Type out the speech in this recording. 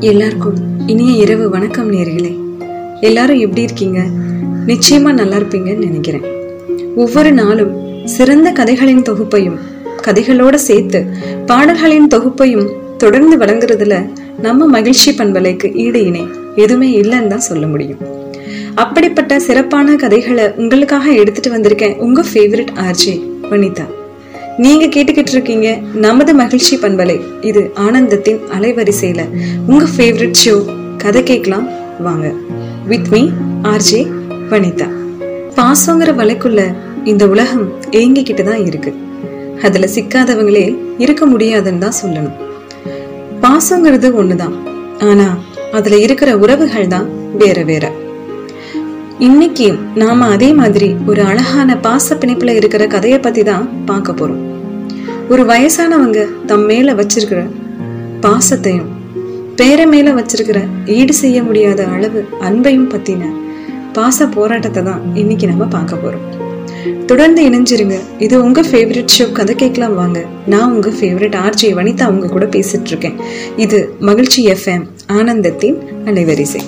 எல்லாருக்கும் இனிய இரவு வணக்கம் நேர்களே. எல்லாரும் எப்படி இருக்கீங்க? நிச்சயமா நல்லா இருப்பீங்கன்னு நினைக்கிறேன். ஒவ்வொரு நாளும் சிறந்த கதைகளின் தொகுப்பையும் கதைகளோட சேர்த்து பாடல்களின் தொகுப்பையும் தொடர்ந்து வழங்குறதுல நம்ம மகிழ்ச்சி பண்பலைக்கு ஈடு இணை எதுவுமே இல்லைன்னு தான் சொல்ல முடியும். அப்படிப்பட்ட சிறப்பான கதைகளை உங்களுக்காக எடுத்துட்டு வந்திருக்கேன் உங்க ஃபேவரட் ஆர்ஜே வனிதா. நீங்க கேட்டுக்கிட்டு இருக்கீங்க நமது மகிழ்ச்சி பண்பலை. இது ஆனந்தத்தின் அலைவரிசையில உங்க ஃபேவரட் ஷோ கதை கேட்கலாம். வாங்க. வித் மீ ஆர்ஜே வனிதா பாசங்கிற வலைக்குள்ள இந்த உலகம் ஏங்கிக்கிட்டு தான் இருக்கு. அதுல சிக்காதவங்களே இருக்க முடியாதுன்னு தான் சொல்லணும். பாசங்கிறது ஒண்ணுதான். ஆனா அதுல இருக்கிற உறவுகள் தான் வேற வேற. இன்னைக்கு நாம அதே மாதிரி ஒரு அழகான பாச பிணைப்புல இருக்கிற கதையை பத்தி தான் பார்க்க போறோம். ஒரு வயசானவங்க தம் மேல வச்சிருக்கிற பாசத்தையும் பேர மேல வச்சிருக்கிற ஈடு செய்ய முடியாத அளவு அன்பையும் பத்தின பாச போராட்டத்தை தான் இன்னைக்கு நம்ம பார்க்க போறோம். தொடர்ந்து இணைஞ்சிருங்க. இது உங்க ஃபேவரட் ஷோ கதை கேட்கலாம் வாங்க. நான் உங்க ஃபேவரட் ஆர்ஜே வனிதா உங்க கூட பேசிட்டு இருக்கேன். இது மகிழ்ச்சி எஃப்எம் ஆனந்தத்தின் அலைவரிசை.